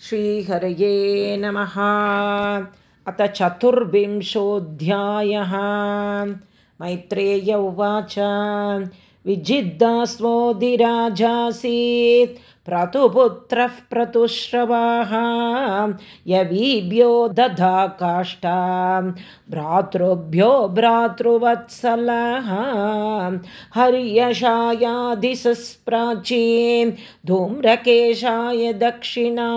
श्रीहरये नमः। अथ चतुर्विंशोऽध्यायः। मैत्रेय उवाच विजिद्दास्वोदिराजासीत् क्रतुपुत्रः प्रतुश्रवाः यवीभ्यो दधा काष्ठा भ्रातृभ्यो भ्रातृवत्सलः हर्यशायादिशुस्प्राचीं धूम्रकेशाय दक्षिणा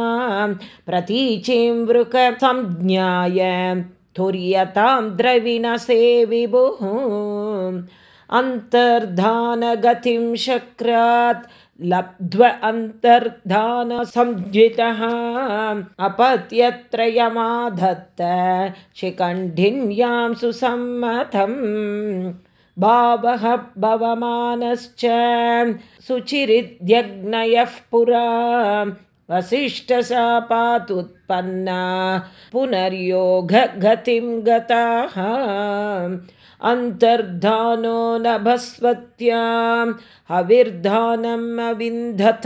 प्रतीचीं वृकसंज्ञाय तुर्यतां द्रविणसे विभुः अन्तर्धानगतिं शक्रात् लब्ध्व अन्तर्धानसंज्ञितः। अपत्यत्रयमाधत्त शिखण्डिन्यां सुसम्मतम्। भावः भवमानश्च सुचिरिद्यग्नयः पुरा। वसिष्ठशापातुत्पन्ना पुनर्योगगतिं गताः अन्तर्धानो नभस्वत्यां हविर्धानम् अविन्धत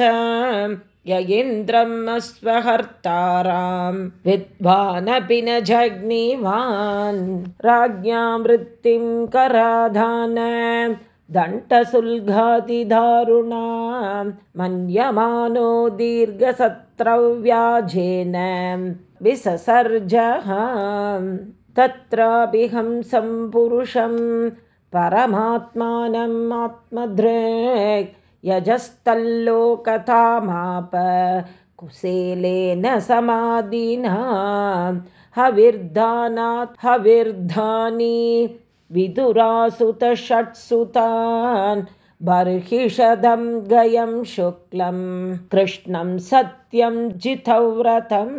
य इन्द्रम् अस्वहर्तारां विद्वानपि न जग्निवान् राज्ञां वृत्तिं कराधान दण्टसुल्घातिदारुणा मन्यमानो दीर्घसत्रव्याजेन विससर्जः तत्राभिहंसं पुरुषं परमात्मानम् आत्मधृक् यजस्तल्लोकतामाप कुशेलेन समाधिना। हविर्धानात् हविर्धानि विदुरासुतषट्सुतान् बर्हिषदं गयं शुक्लं कृष्णं सत्यं जितव्रतं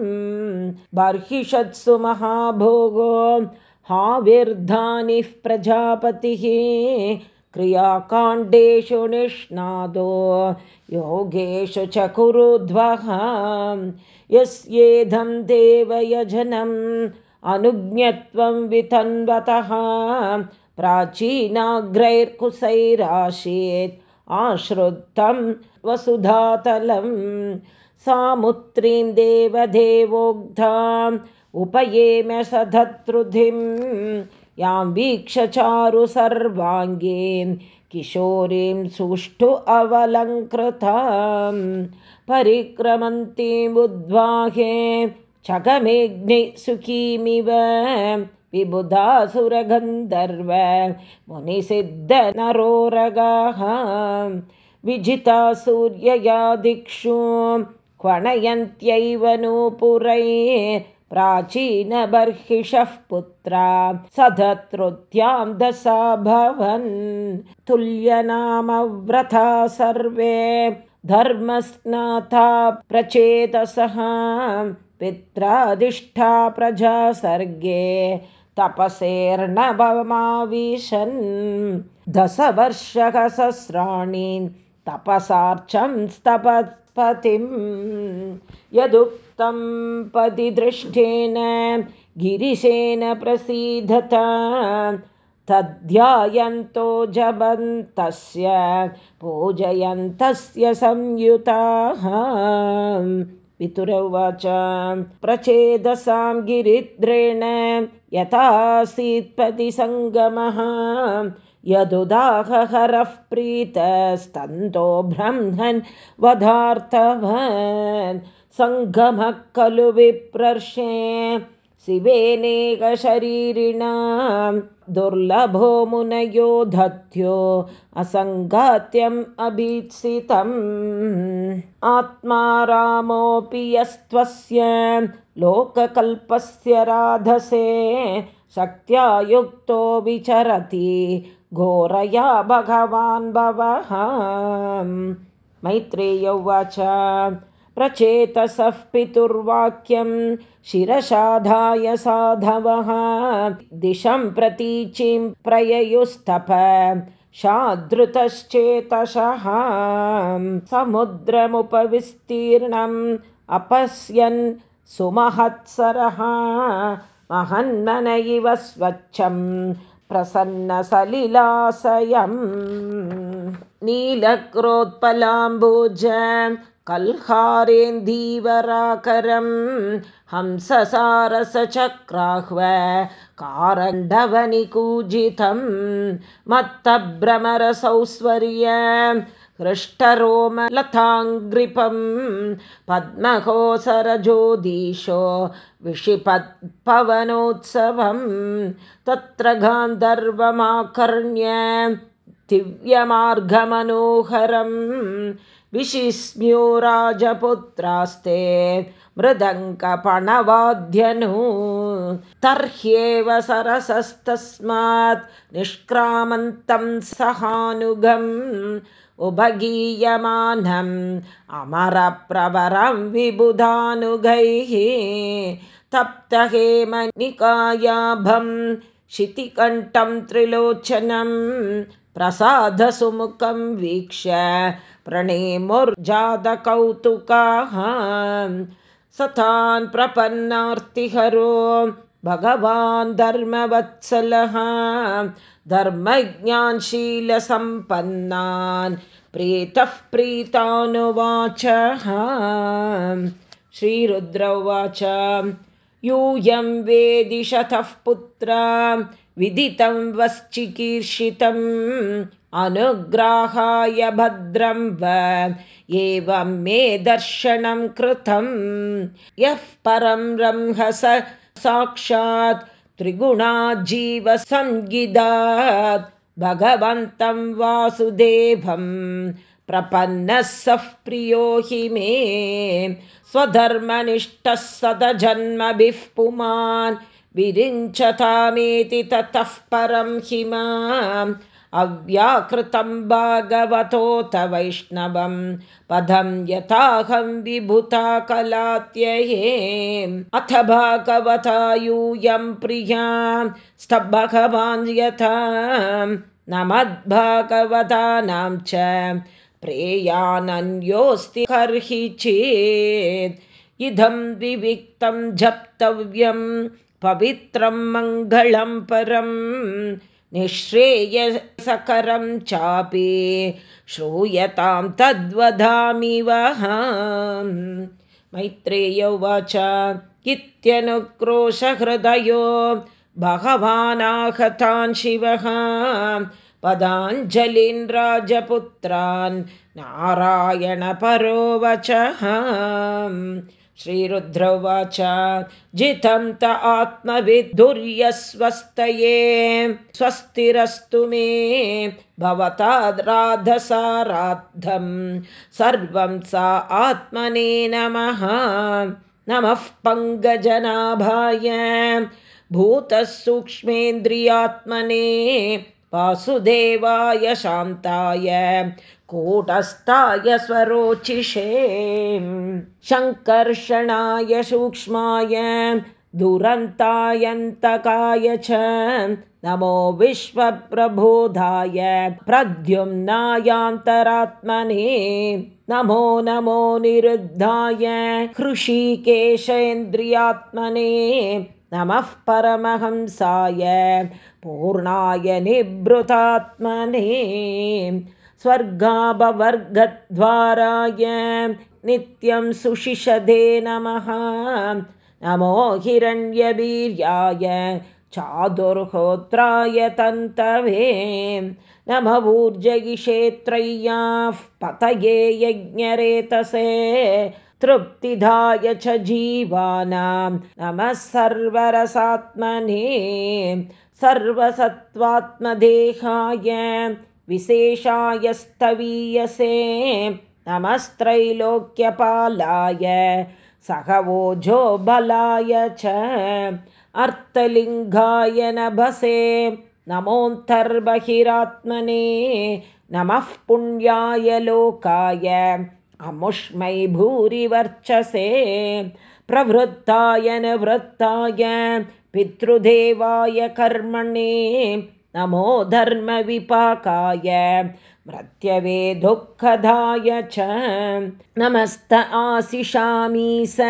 बर्हिषत्सु महाभोगो हाविर्धानिः प्रजापतिः क्रियाकाण्डेषु निष्णादो योगेषु च कुरुध्वः यस्येधं देवयजनम् अनुज्ञत्वं वितन्वतः प्राचीनाग्रैर्कुशैराशीत् आश्रुतं वसुधातलं सामुत्रीं देवदेवोग्धाम् उपयेम सधतृधिं यां वीक्षचारु सर्वाङ्गीं किशोरीं सुष्ठु अवलङ्कृतां परिक्रमन्तीमुद्वाहे चगमेघ्नि सुखीमिव विबुधासुरगन्धर्व मुनिसिद्धनरोरगाः विजिता सूर्यया दिक्षु क्वणयन्त्यैव प्राचीनबर्हिषः पुत्रा सधतृत्यां दशा भवन् तुल्यनामव्रथा सर्वे धर्मस्नाता प्रचेतसः पित्राधिष्ठा प्रजा सर्गे तपसेर्नवमाविशन्। दशवर्षसहस्राणि तपसार्चं स्तपत्पतिं। यदुक्तं पदिदृष्टेन गिरिशेन प्रसीदत। तद्ध्यायन्तो जबन्तस्य पूजयन्तस्य संयुताः पितुरुवाच। प्रचेदसां गिरिद्रेण यथासीत्पति सङ्गमः यदुदाहहरः प्रीतस्तन्तो ब्रह्मन् वधार्थवन्। सङ्गमः खलु विप्रर्षे शिवेनेकशरीरिणां दुर्लभो मुनयो धत्यो असङ्गात्यम् अभीत्सितम्। आत्मा रामोऽपि यस्त्वस्य लोककल्पस्य राधसे शक्त्या युक्तो विचरति घोरया भगवान् भवः। मैत्रेय उवाच प्रचेतसः पितुर्वाक्यं शिरसाधाय साधवः। दिशं प्रतीचिं प्रययुस्तप शादृतश्चेतसः समुद्रमुपविस्तीर्णम् अपश्यन् सुमहत्सरः। महन्मन इव स्वच्छं प्रसन्नसलिलासयम् नीलक्रोत्पलाम्बुज कल्हारेन्दीवराकरं हंससारसचक्राह्व कारण्डवनिकूजितं मत्तभ्रमरसौस्वर्य हृष्टरोमलताङ्ग्रिपं पद्महोसरजोदीशो विषिपत्पवनोत्सवं तत्र गान्धर्वमाकर्ण्य दिव्यमार्गमनोहरम् विशिस्म्यो राजपुत्रास्ते मृदङ्कपणवाद्यनु तर्ह्येव सरसस्तस्मात् निष्क्रामन्तं सहानुगम् उभगीयमानम् अमरप्रवरं विबुधानुगैः। तप्तहेमनिकायाभं शितिकण्ठं त्रिलोचनं प्रसादसुमुखं वीक्ष्य प्रणेमुर्जातकौतुकाः। सतान् प्रपन्नार्तिहरो भगवान् धर्मवत्सलः। धर्मज्ञानशीलसम्पन्नान् प्रीतः प्रीतानुवाच। श्रीरुद्र उवाच। यूयं वेदिशतः पुत्रा विदितं वश्चिकीर्षितम् अनुग्राहाय भद्रं व एवं मे दर्शनं कृतं। यः परं रंहस साक्षात् त्रिगुणाजीवसंगिदात् भगवन्तं वासुदेवं प्रपन्नः सः प्रियो हि मे। स्वधर्मनिष्ठः सतजन्मभिः पुमान् विरिञ्चतामेति ततः परं हि अव्याकृतं भागवतोऽथ वैष्णवं पदं यथाहं विभुता कलात्यये। अथ भागवता यूयं प्रिया स्तभगवान् यथा। न मद्भागवतानां च प्रेयानन्योऽस्ति कर्हि चेत्। इदं विविक्तं जप्तव्यं पवित्रं मङ्गलं परम् निःश्रेयसकरं चापि श्रूयतां तद्वदामि वः। मैत्रेय उवाच इत्यनुक्रोशहृदयो भगवानाहतान् शिवः। पदाञ्जलिन् राजपुत्रान् नारायणपरोवचः श्रीरुद्रवाच जितं त आत्मविद्धुर्यस्वस्तये स्वस्तिरस्तु मे भवताद्राधसाराद्धं सर्वं सा आत्मने नमः। नमः पङ्गजनाभाय भूतः सूक्ष्मेन्द्रियात्मने वासुदेवाय शान्ताय कूटस्थाय स्वरोचिषे शङ्कर्षणाय सूक्ष्माय दुरन्तायन्तकाय च नमो विश्वप्रबोधाय प्रद्युम्नायान्तरात्मने नमो नमो निरुद्धाय कृषिकेशेन्द्रियात्मने नमः परमहंसाय पूर्णाय निभृतात्मने स्वर्गाभवर्गद्वाराय नित्यं सुशिषदे नमः। नमो हिरण्यवीर्याय चादुर्होत्राय तन्तवे नमवूर्जयिषेत्रय्याः पतये यज्ञरेतसे तृप्तिधाय च जीवानां। नमः सर्वरसात्मने सर्वसत्त्वात्मदेहाय विशेषाय स्तवीयसे। नमस्त्रैलोक्यपालाय सहवोजो बलाय च अर्थलिङ्गाय नभसे। नमोऽन्तर्बहिरात्मने नमः पुण्याय लोकाय अमुष्मै भूरिवर्चसे प्रवृत्ताय निवृत्ताय पितृदेवाय कर्मणे नमो धर्मविपाकाय मृत्यवे दुःखदाय च। नमस्त आशिषामी स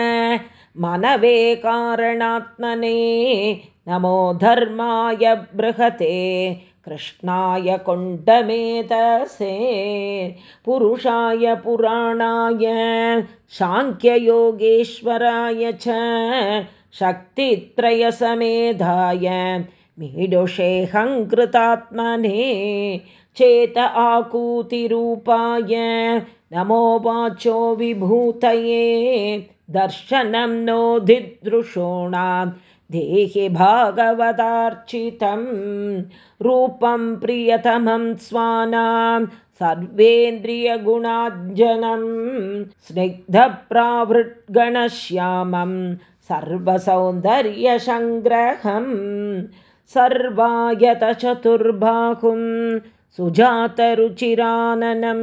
मनवे कारणात्मने नमो धर्माय बृहते कृष्णाय कुण्डमेतसे पुरुषाय पुराणाय साङ्ख्ययोगेश्वराय च शक्तित्रयसमेधाय मीडुषेऽहङ्कृतात्मने चेत आकूतिरूपाय नमो वाचो विभूतये दर्शनं नोधिदृशोणां देहि भागवतार्चितं रूपं प्रियतमं स्वानां सर्वेन्द्रियगुणार्जनं स्निग्धप्रावृद्गणश्यामं सर्वसौन्दर्यसङ्ग्रहं सर्वायतचतुर्बाहुं सुजातरुचिराननं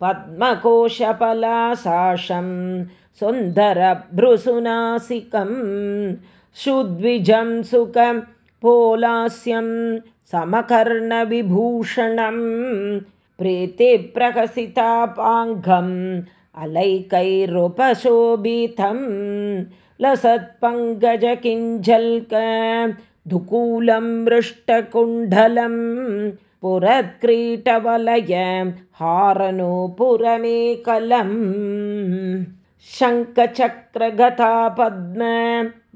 पद्मकोशपलासाशं सुन्दरभ्रुसुनासिकं सुद्विजं सुखं पोलास्यं समकर्णविभूषणं प्रीतिप्रकसितापाङ्गम् अलैकैरुपशोभितं लसत्पङ्कजकिञ्जल्क दुकूलं मृष्टकुण्डलं पुरत्क्रीटवलय हारनूपुरमेकलम् शङ्खचक्रगता पद्म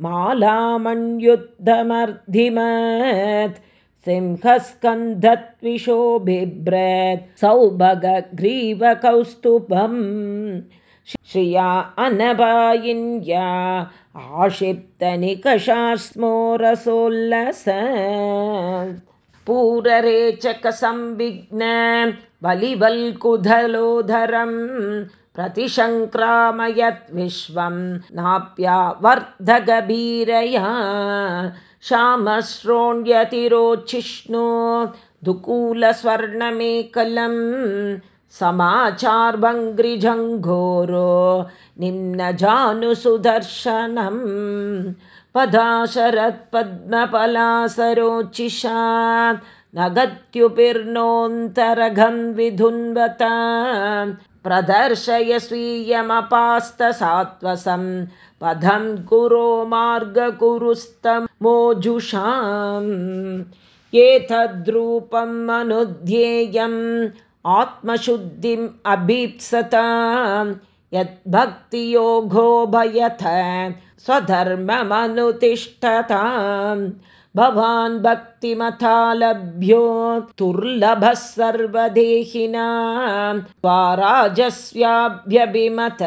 मालामण्युद्धमर्धिमत् सिंहस्कन्धत्विषो बिभ्रत् सौभगग्रीवकौस्तुभम्। श्रिया अनभायिन्या आक्षिप्तनिकषास्मोरसोल्लस पूररेचकसंविघ्न बलिवल्कुधलोधरं प्रतिशङ्क्रामयत् विश्वं नाप्यावर्धगभीरया श्यामश्रोण्यतिरोचिष्णु दुकूलस्वर्णमेकलं समाचार्भङ्घ्रिजङ्घोरो निम्नजानुसुदर्शनं पदाशरत्पद्मपलासरोचिषा नगत्युपिर्नोऽन्तरघं विधुन्वता प्रदर्शय स्वीयमपास्तसात्वसं पदं कुरो मार्गकुरुस्तमोजुषाम् एतद्रूपम् अनुध्येयम् आत्मशुद्धिम् अभीप्सता। यद्भक्तियोगो भयथ स्वधर्ममनुतिष्ठताम्। भवान् भक्तिमथालभ्यो दुर्लभः सर्वदेहिनां स्वाराजस्याभ्यभिमत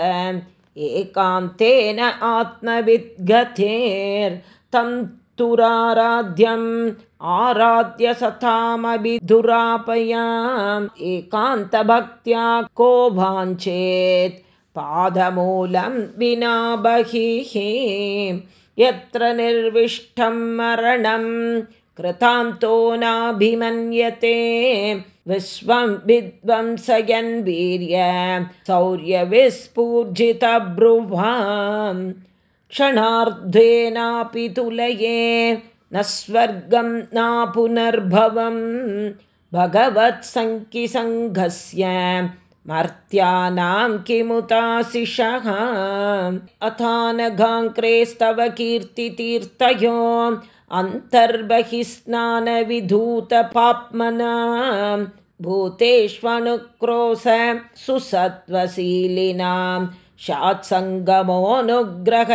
एकान्तेन आत्मविद्गतेर्तं तुराराध्यम् आराध्य सतामभिधुरापयाम् एकान्तभक्त्या को वाञ्चेत् पादमूलं विना बहिः यत्र निर्विष्टं मरणं कृतान्तो नाभिमन्यते। विश्वं विद्वंसयन् वीर्य शौर्यविस्फूर्जितब्रुवां क्षणार्धेनापि तुलये न स्वर्गं न पुनर्भवं। भगवत्सङ्किसङ्घस्य मर्त्यानां किमुताशिषः अथानगाङ्क्रेस्तव कीर्तितीर्थयो अन्तर्बहिस्नानविधूतपाप्मना भूतेष्वनुक्रोश सुसत्त्वशीलिनां। शात्सङ्गमोऽनुग्रह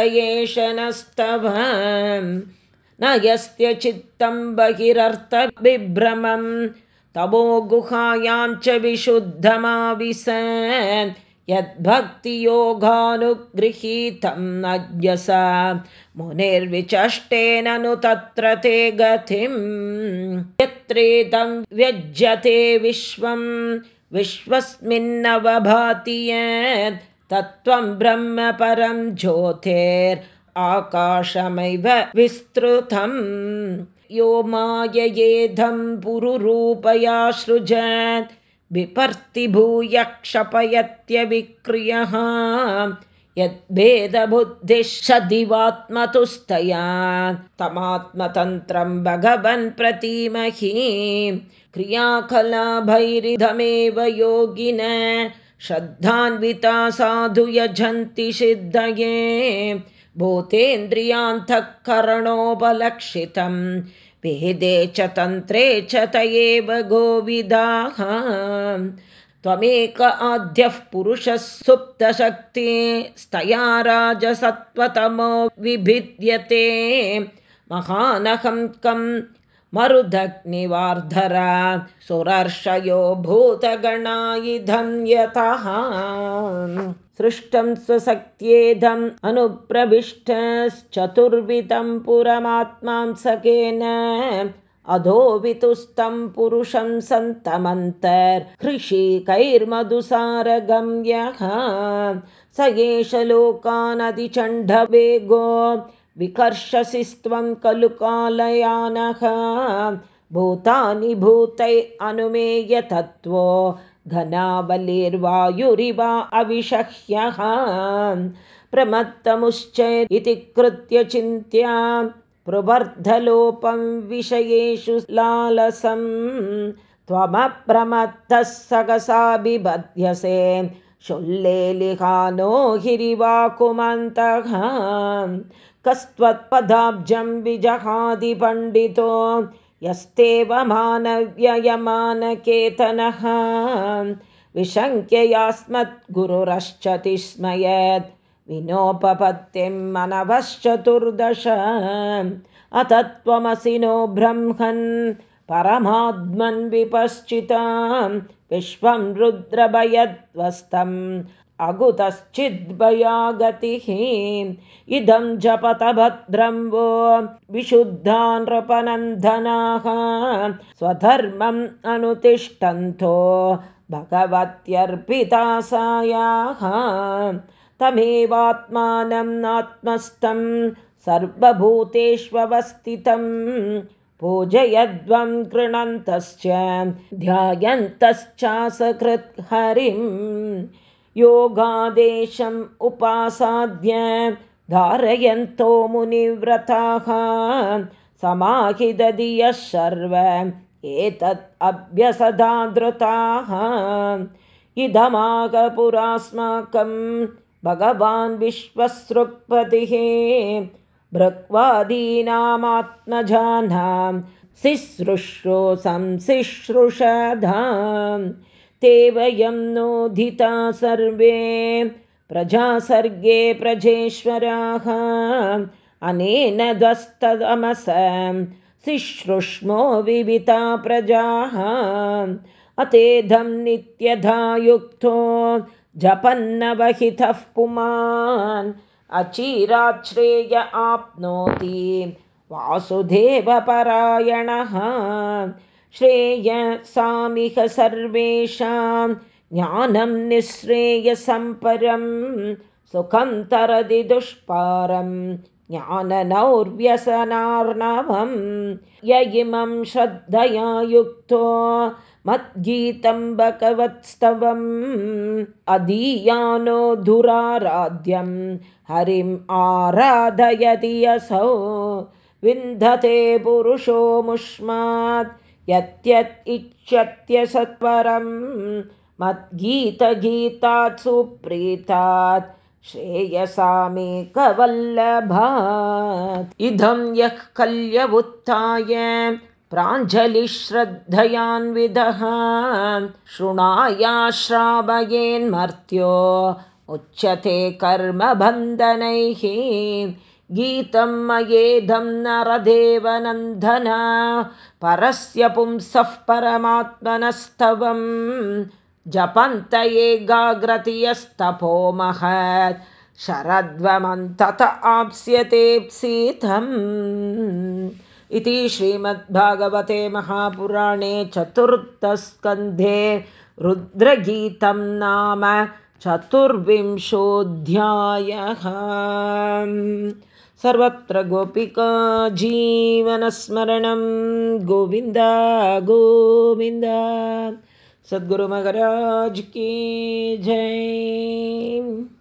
नस्तव न यस्य चित्तं बहिरर्थविभ्रमम् तमो गुहायां च विशुद्धमाविश यद्भक्तियोगानुगृहीतम् अज्ञसा मुनिर्विचष्टेन नु तत्र ते गतिम् यत्रेदं व्यज्यते विश्वं विश्वस्मिन्नवभाति यत् तत्त्वं ब्रह्म परं ज्योतेर् आकाशमैव विस्तृतम् यो माययेधं पुरुरूपया सृजत् विपर्तिभूयक्षपयत्यविक्रियः यद्भेदबुद्धिः तमात्मतन्त्रं भगवन् प्रतीमहि। क्रियाकलाभैरिधमेव योगिन। श्रद्धान्विता साधु यजन्ति सिद्धये भूतेन्द्रियान्तःकरणोपलक्षितं वेदे च तन्त्रे च त एव गोविदाः। त्वमेक आद्यः पुरुषः सुप्तशक्ति स्तया राजसत्त्वतमो विभिद्यते। महानहं कं मरुदग्निवार्धरा सुरर्षयो भूतगणायुधं यतः सृष्टं स्वशक्त्येदम् अनुप्रविष्टश्चतुर्विधं पुरमात्मांसकेन अधोवितुस्तं पुरुषं सन्तमन्तर्हृषिकैर्मधुसारगम्यः स एष लोकानदिचण्डवेगो विकर्षसिस्त्वं खलु कालयानः। भूतानि भूतै अनुमेयतत्त्वो घनावलिर्वायुरिवा अविषह्यः। प्रमत्तमुश्च इति कृत्य चिन्त्या प्रवर्धलोपं विषयेषु लालसं। त्वमप्रमत्तः सकसा बिबध्यसे शुल्लेलिहानो हिरिवाकुमन्तः कस्त्वत्पदाब्जं विजहादिपण्डितो यस्तेव मानव्ययमानकेतनः विशङ्क्ययास्मद्गुरुरश्च तिस्मयत् विनोपपत्तिं मनवश्चतुर्दश। अथ त्वमसि नो ब्रह्मन् परमात्मन् विपश्चितां विश्वं रुद्रभयद्वस्तम् अगुतश्चिद्भया गतिः इदं जपत भद्रं वो विशुद्धा नृपनन्दनाः स्वधर्मम् अनुतिष्ठन्तो भगवत्यर्पितासायाः। तमेवात्मानम् आत्मस्थं सर्वभूतेष्वस्थितं। पूजयध्वं कृणन्तश्च ध्यायन्तश्चासकृत् हरिम् योगादेशम् उपासाद्य धारयन्तो मुनिव्रताः समाहिदधियः सर्व एतत् अभ्यसदादृताः। इदमागपुरास्माकं भगवान् विश्वसृक्पतिः भृक्वादीनामात्मजानां शिश्रुश्रो संशिश्रुषधाम् ते वयं नोदिता सर्वे। प्रजासर्गे प्रजेश्वराः। अनेन ध्वस्तदमस शिश्रुष्मो विविता प्रजाः। अतेधं नित्यधा युक्तो जपन्नवहितः पुमान्। अचिराच्छ्रेय आप्नोति वासुदेवपरायणः श्रेय सामिह सर्वेषां ज्ञानं निःश्रेयसं परं सुखं तरदि दुष्पारं ज्ञाननौर्व्यसनार्णवं य इमं श्रद्धया युक्तो मद्गीतं भगवत्स्तवम् अदीयानो धुराराध्यं हरिम् आराधयति असौ विन्दते पुरुषो मुष्मात् यत्यत् इच्छत्यसत्वरं मद्गीतगीतात् सुप्रीतात् श्रेयसामेकवल्लभात्। इदं यः कल्यवुत्थाय प्राञ्जलिश्रद्धयान्विदः शृणायाश्रावयेन्मर्त्यो उच्यते कर्मबन्धनैः गीतं मयेदं नरदेवनन्दन परस्य पुंसः परमात्मनस्तवं जपन्त एकाग्रतियस्तपो महत् शरद्वमन्तत आप्स्यतेप्सीतम् इति श्रीमद्भागवते महापुराणे चतुर्थस्कन्धे रुद्रगीतं नाम चतुर्विंशोऽध्यायः सर्वत्र गोपिका जीवनस्मरणं। गोविन्द गोविन्द। सद्गुरुमगराज की जय